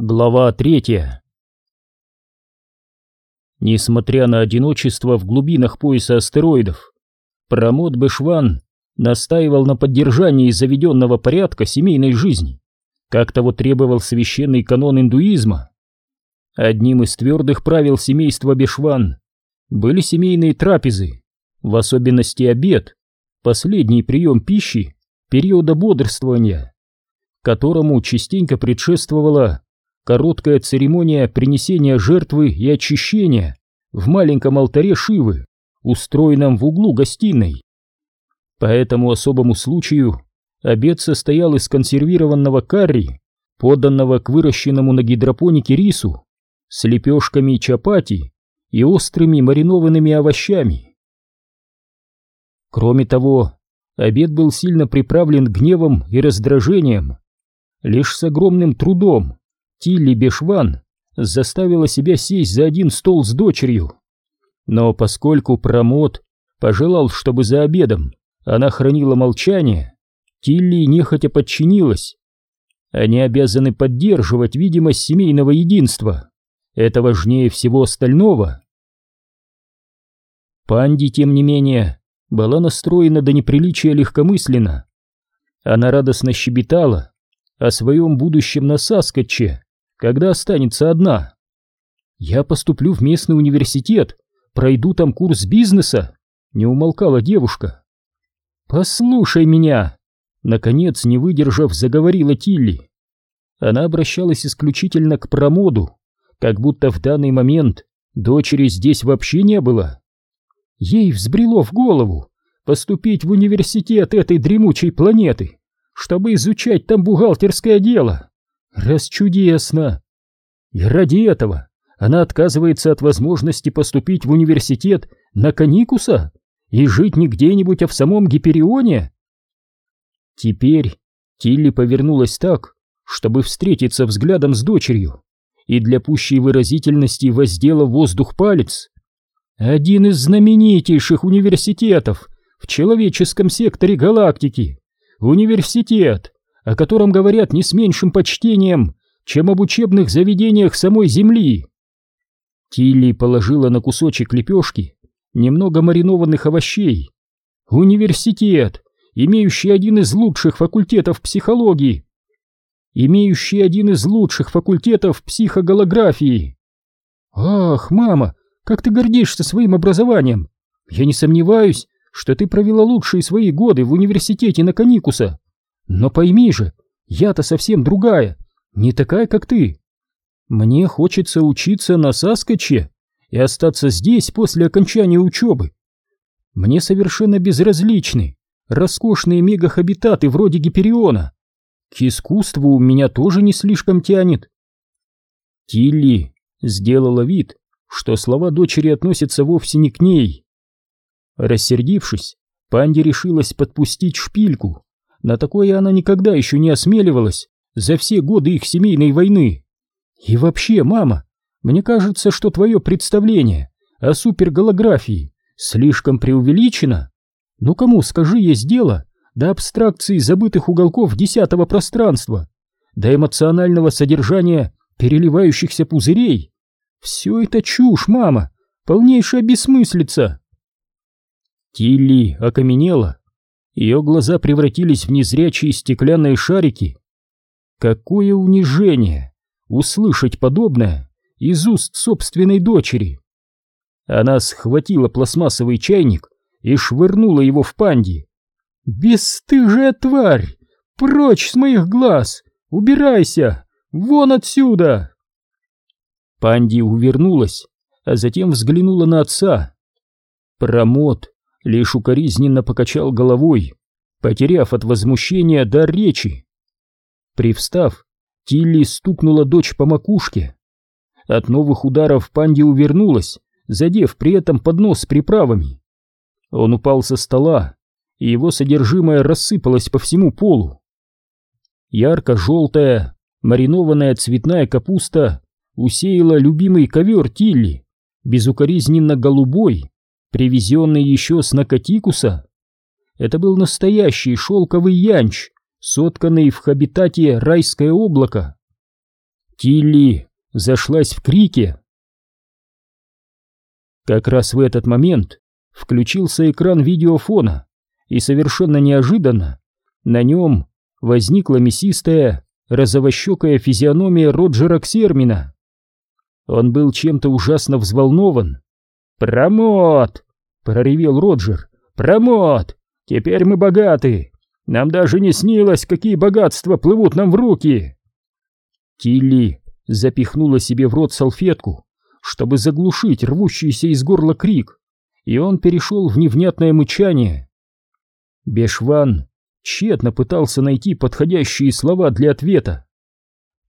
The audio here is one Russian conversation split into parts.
Глава третья Несмотря на одиночество в глубинах пояса астероидов, Прамод Бешван настаивал на поддержании заведенного порядка семейной жизни, как того требовал священный канон индуизма. Одним из твердых правил семейства Бешван были семейные трапезы, в особенности обед, последний прием пищи периода бодрствования, которому частенько предшествовала короткая церемония принесения жертвы и очищения в маленьком алтаре Шивы, устроенном в углу гостиной. По этому особому случаю обед состоял из консервированного карри, поданного к выращенному на гидропонике рису, с лепешками чапати и острыми маринованными овощами. Кроме того, обед был сильно приправлен гневом и раздражением. Лишь с огромным трудом Тилли Бешван заставила себя сесть за один стол с дочерью. Но поскольку Промот пожелал, чтобы за обедом она хранила молчание, Тилли нехотя подчинилась. Они обязаны поддерживать видимость семейного единства. Это важнее всего остального. Панди, тем не менее, была настроена до неприличия легкомысленно. Она радостно щебетала о своем будущем на Саскотче, когда останется одна. Я поступлю в местный университет, пройду там курс бизнеса, не умолкала девушка. Послушай меня, наконец, не выдержав, заговорила Тилли. Она обращалась исключительно к промоду, как будто в данный момент дочери здесь вообще не было. Ей взбрело в голову поступить в университет этой дремучей планеты, чтобы изучать там бухгалтерское дело. Расчудесно! И ради этого она отказывается от возможности поступить в университет на Каникуса и жить не где-нибудь, а в самом Гиперионе? Теперь Тилли повернулась так, чтобы встретиться взглядом с дочерью, и для пущей выразительности воздела воздух палец. Один из знаменитейших университетов в человеческом секторе галактики. Университет, о котором говорят не с меньшим почтением, чем об учебных заведениях самой Земли. Тилли положила на кусочек лепешки немного маринованных овощей. Университет, имеющий один из лучших факультетов психологии, имеющий один из лучших факультетов психоголографии. Ах, мама, как ты гордишься своим образованием! Я не сомневаюсь, что ты провела лучшие свои годы в университете на Каникуса. Но пойми же, я-то совсем другая, не такая, как ты. Мне хочется учиться на Саскоче и остаться здесь после окончания учебы. Мне совершенно безразличны роскошные мегахабитаты вроде Гипериона. К искусству меня тоже не слишком тянет. Тилли сделала вид, что слова дочери относятся вовсе не к ней. Рассердившись, Панди решилась подпустить шпильку. На такое она никогда еще не осмеливалась за все годы их семейной войны. И вообще, мама, мне кажется, что твое представление о суперголографии слишком преувеличено. Ну кому, скажи, есть дело до абстракции забытых уголков десятого пространства, до эмоционального содержания переливающихся пузырей. Все это чушь, мама, полнейшая бессмыслица. Тилли окаменела ее глаза превратились в незрячие стеклянные шарики. Какое унижение услышать подобное из уст собственной дочери! Она схватила пластмассовый чайник и швырнула его в панди. «Бесстыжая тварь! Прочь с моих глаз! Убирайся! Вон отсюда!» Панди увернулась, а затем взглянула на отца. Промот лишь укоризненно покачал головой, потеряв от возмущения дар речи. Привстав, Тилли стукнула дочь по макушке. От новых ударов Панди увернулась, задев при этом поднос с приправами. Он упал со стола, и его содержимое рассыпалось по всему полу. Ярко-желтая, маринованная цветная капуста усеяла любимый ковер Тилли, безукоризненно голубой, привезенный еще с Накатикуса. Это был настоящий шелковый янч, сотканный в хабитате райское облако. Тилли зашлась в крике. Как раз в этот момент включился экран видеофона, и совершенно неожиданно на нем возникла мясистая, розовощекая физиономия Роджера Ксермина. Он был чем-то ужасно взволнован. «Промот!» — проревел Роджер. «Промот! Теперь мы богаты! Нам даже не снилось, какие богатства плывут нам в руки!» Тилли запихнула себе в рот салфетку, чтобы заглушить рвущийся из горла крик, и он перешел в невнятное мычание. Бешван тщетно пытался найти подходящие слова для ответа.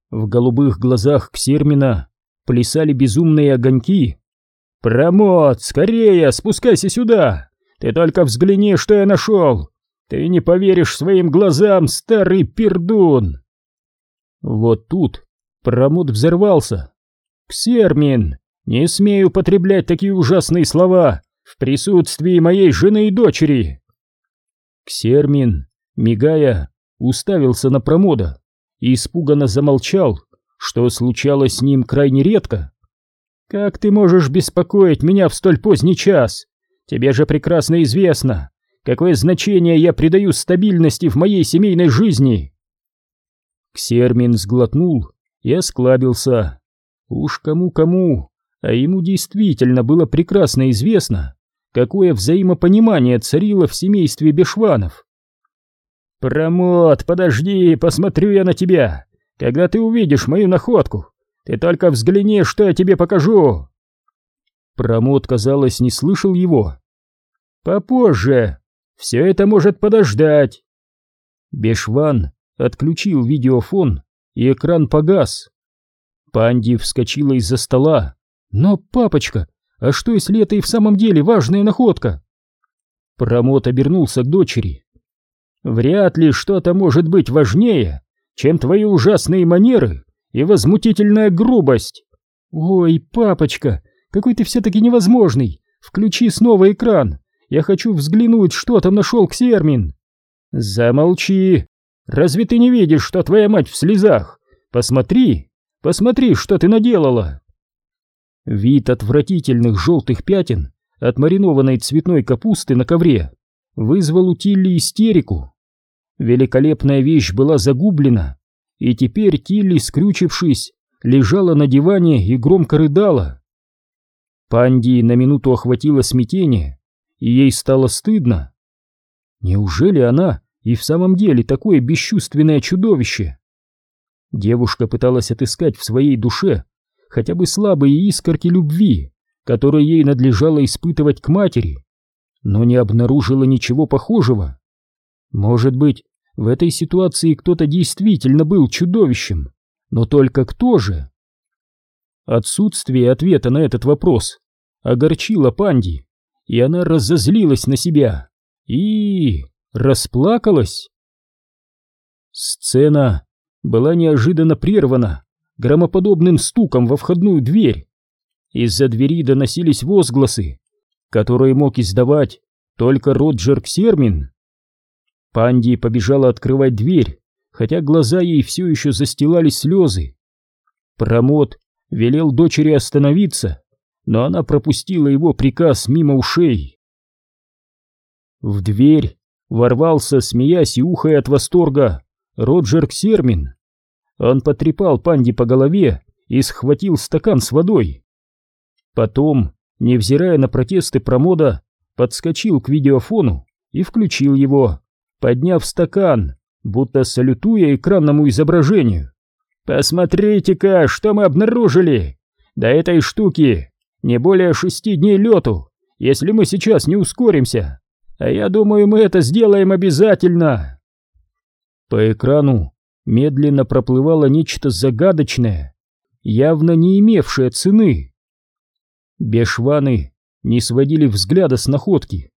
В голубых глазах Ксермина плясали безумные огоньки. «Промот, скорее, спускайся сюда! Ты только взгляни, что я нашел! Ты не поверишь своим глазам, старый пердун!» Вот тут Промот взорвался. «Ксермин, не смею употреблять такие ужасные слова в присутствии моей жены и дочери!» Ксермин, мигая, уставился на промода и испуганно замолчал, что случалось с ним крайне редко. «Как ты можешь беспокоить меня в столь поздний час? Тебе же прекрасно известно, какое значение я придаю стабильности в моей семейной жизни!» Ксермин сглотнул и осклабился. Уж кому-кому, а ему действительно было прекрасно известно, какое взаимопонимание царило в семействе Бешванов. «Промот, подожди, посмотрю я на тебя!» Когда ты увидишь мою находку, ты только взгляни, что я тебе покажу!» Промот, казалось, не слышал его. «Попозже! Все это может подождать!» Бешван отключил видеофон, и экран погас. Панди вскочила из-за стола. «Но, папочка, а что, если это и в самом деле важная находка?» Промот обернулся к дочери. «Вряд ли что-то может быть важнее, чем твои ужасные манеры и возмутительная грубость. Ой, папочка, какой ты все-таки невозможный. Включи снова экран. Я хочу взглянуть, что там нашел Ксермин. Замолчи. Разве ты не видишь, что твоя мать в слезах? Посмотри, посмотри, что ты наделала. Вид отвратительных желтых пятен от маринованной цветной капусты на ковре вызвал у Тилли истерику. Великолепная вещь была загублена, и теперь Тилли, скрючившись, лежала на диване и громко рыдала. Панди на минуту охватило смятение, и ей стало стыдно. Неужели она и в самом деле такое бесчувственное чудовище? Девушка пыталась отыскать в своей душе хотя бы слабые искорки любви, которые ей надлежало испытывать к матери, но не обнаружила ничего похожего. Может быть, в этой ситуации кто-то действительно был чудовищем, но только кто же? Отсутствие ответа на этот вопрос огорчило Панди, и она разозлилась на себя и расплакалась. Сцена была неожиданно прервана громоподобным стуком во входную дверь. Из-за двери доносились возгласы, которые мог издавать только Роджер Ксермин. Панди побежала открывать дверь, хотя глаза ей все еще застилали слезы. Промот велел дочери остановиться, но она пропустила его приказ мимо ушей. В дверь ворвался, смеясь и ухая от восторга, Роджер Ксермин. Он потрепал Панди по голове и схватил стакан с водой. Потом, невзирая на протесты промода, подскочил к видеофону и включил его подняв стакан, будто салютуя экранному изображению. «Посмотрите-ка, что мы обнаружили! До этой штуки не более шести дней лету, если мы сейчас не ускоримся. А я думаю, мы это сделаем обязательно!» По экрану медленно проплывало нечто загадочное, явно не имевшее цены. Бешваны не сводили взгляда с находки.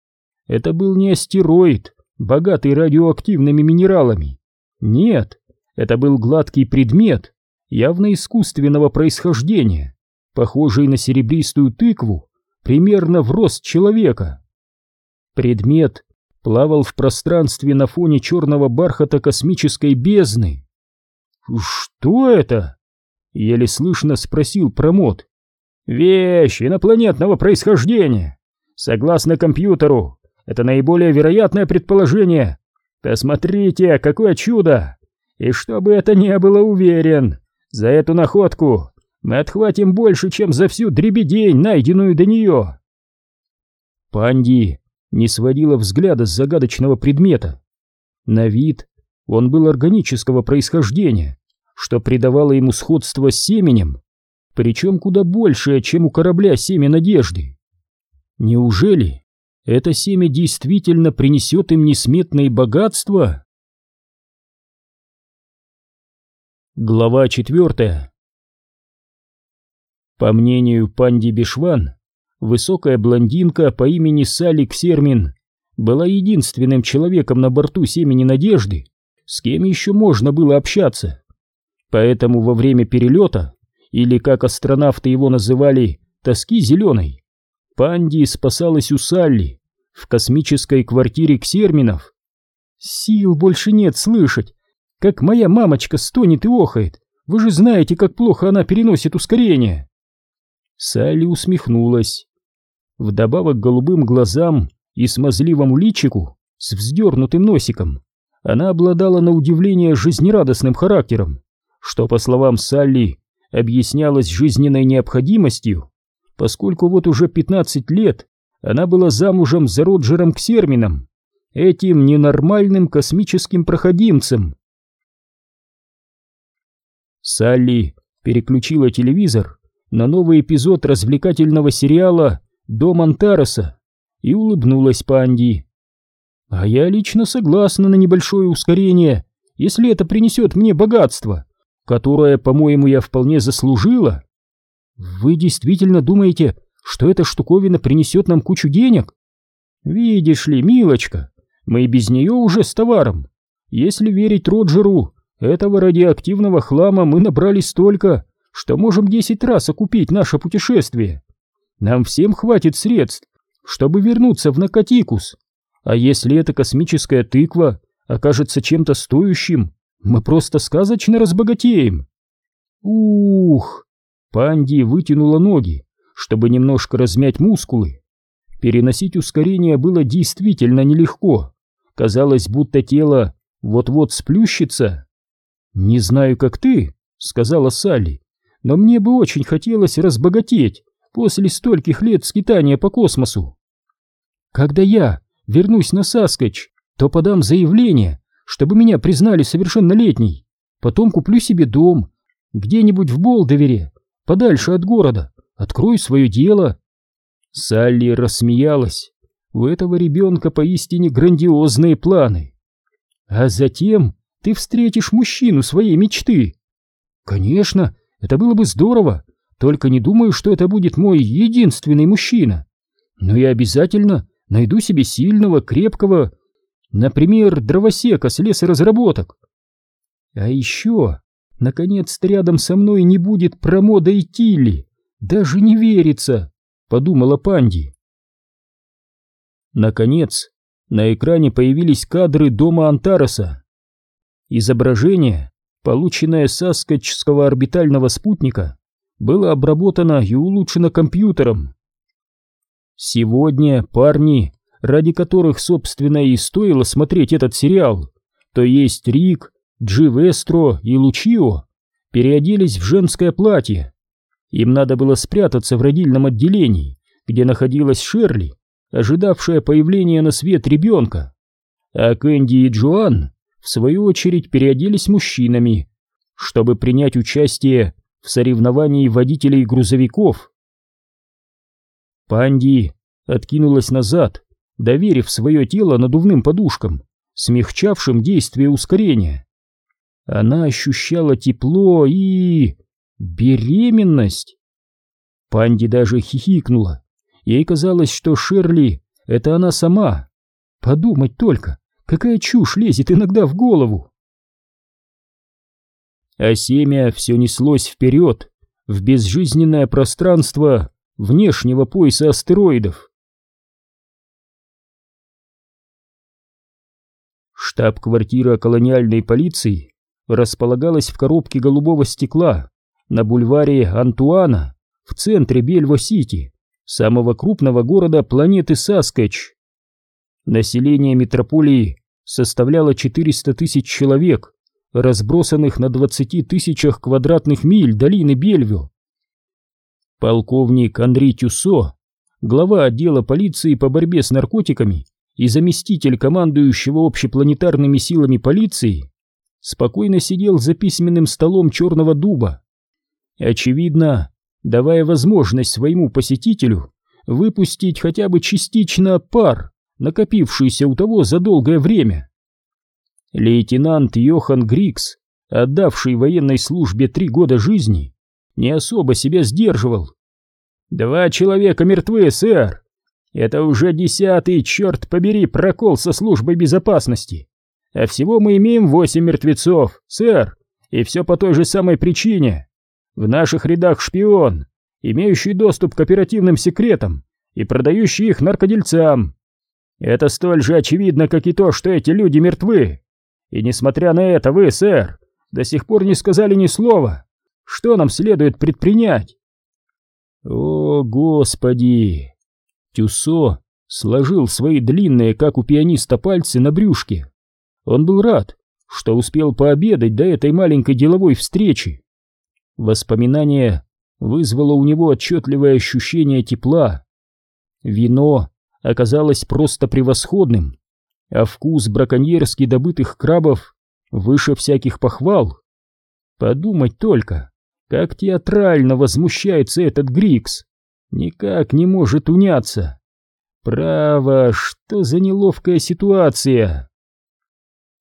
Это был не астероид, богатый радиоактивными минералами. Нет, это был гладкий предмет, явно искусственного происхождения, похожий на серебристую тыкву, примерно в рост человека. Предмет плавал в пространстве на фоне черного бархата космической бездны. «Что это?» Еле слышно спросил Промот. Вещь инопланетного происхождения. Согласно компьютеру, это наиболее вероятное предположение. Посмотрите, какое чудо! И чтобы это не было уверен, за эту находку мы отхватим больше, чем за всю дребедень, найденную до нее. Панди не сводила взгляда с загадочного предмета. На вид он был органического происхождения, что придавало ему сходство с семенем, причем куда большее, чем у корабля семя надежды. Неужели это семя действительно принесет им несметные богатства? Глава четвертая По мнению Панди Бишван, высокая блондинка по имени Салли Ксермин была единственным человеком на борту Семени Надежды, с кем еще можно было общаться. Поэтому во время перелета, или как астронавты его называли, тоски зеленой, Панди спасалась у Салли в космической квартире Ксерминов. Сил больше нет слышать, как моя мамочка стонет и охает. Вы же знаете, как плохо она переносит ускорение. Салли усмехнулась. Вдобавок к голубым глазам и смазливому личику с вздернутым носиком она обладала на удивление жизнерадостным характером, что, по словам Салли, объяснялось жизненной необходимостью, поскольку вот уже 15 лет она была замужем за Роджером Ксермином, этим ненормальным космическим проходимцем. Салли переключила телевизор на новый эпизод развлекательного сериала «Дом Антареса» и улыбнулась Панди. «А я лично согласна на небольшое ускорение, если это принесет мне богатство, которое, по-моему, я вполне заслужила. Вы действительно думаете, что эта штуковина принесет нам кучу денег? Видишь ли, милочка, мы и без нее уже с товаром. Если верить Роджеру, этого радиоактивного хлама мы набрали столько, что можем десять раз окупить наше путешествие. Нам всем хватит средств, чтобы вернуться в Накатикус. А если эта космическая тыква окажется чем-то стоящим, мы просто сказочно разбогатеем. Ух! Панди вытянула ноги, чтобы немножко размять мускулы. Переносить ускорение было действительно нелегко. Казалось, будто тело вот-вот сплющится. «Не знаю, как ты», — сказала Салли, — «но мне бы очень хотелось разбогатеть после стольких лет скитания по космосу. Когда я вернусь на Саскач, то подам заявление, чтобы меня признали совершеннолетней. Потом куплю себе дом где-нибудь в Болдовере, подальше от города, открою свое дело». Салли рассмеялась. У этого ребенка поистине грандиозные планы. А затем ты встретишь мужчину своей мечты. Конечно, это было бы здорово, только не думаю, что это будет мой единственный мужчина. Но я обязательно найду себе сильного, крепкого, например, дровосека с лесоразработок. А еще, наконец-то рядом со мной не будет промода и Тилли. Даже не верится, подумала Панди. Наконец, на экране появились кадры дома Антареса. Изображение, полученное с Аскочского орбитального спутника, было обработано и улучшено компьютером. Сегодня парни, ради которых, собственно, и стоило смотреть этот сериал, то есть Рик, Джи Вестро и Лучио, переоделись в женское платье. Им надо было спрятаться в родильном отделении, где находилась Шерли, ожидавшая появления на свет ребенка. А Кэнди и Джоан в свою очередь переоделись мужчинами, чтобы принять участие в соревновании водителей грузовиков. Панди откинулась назад, доверив свое тело надувным подушкам, смягчавшим действие ускорения. Она ощущала тепло и... беременность. Панди даже хихикнула. Ей казалось, что Шерли — это она сама. Подумать только, Какая чушь лезет иногда в голову? А семя все неслось вперед, в безжизненное пространство внешнего пояса астероидов. Штаб-квартира колониальной полиции располагалась в коробке голубого стекла на бульваре Антуана в центре Бельво-Сити, самого крупного города планеты Саскач. Население метрополии составляло 400 тысяч человек, разбросанных на 20 тысячах квадратных миль долины Бельвю. Полковник Андрей Тюсо, глава отдела полиции по борьбе с наркотиками и заместитель командующего общепланетарными силами полиции, спокойно сидел за письменным столом черного дуба. Очевидно, давая возможность своему посетителю выпустить хотя бы частично пар, накопившийся у того за долгое время. Лейтенант Йохан Грикс, отдавший военной службе три года жизни, не особо себя сдерживал. «Два человека мертвы, сэр. Это уже десятый, черт побери, прокол со службой безопасности. А всего мы имеем восемь мертвецов, сэр, и все по той же самой причине. В наших рядах шпион, имеющий доступ к оперативным секретам и продающий их наркодельцам. Это столь же очевидно, как и то, что эти люди мертвы. И несмотря на это, вы, сэр, до сих пор не сказали ни слова. Что нам следует предпринять? О, господи! Тюсо сложил свои длинные, как у пианиста, пальцы на брюшке. Он был рад, что успел пообедать до этой маленькой деловой встречи. Воспоминание вызвало у него отчетливое ощущение тепла. Вино оказалось просто превосходным, а вкус браконьерски добытых крабов выше всяких похвал. Подумать только, как театрально возмущается этот Грикс, никак не может уняться. Право, что за неловкая ситуация.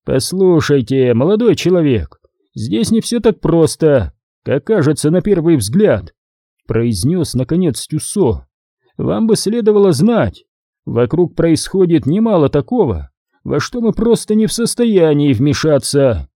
Послушайте, молодой человек, здесь не все так просто, как кажется на первый взгляд, произнес наконец Тюсо. Вам бы следовало знать, вокруг происходит немало такого, во что мы просто не в состоянии вмешаться.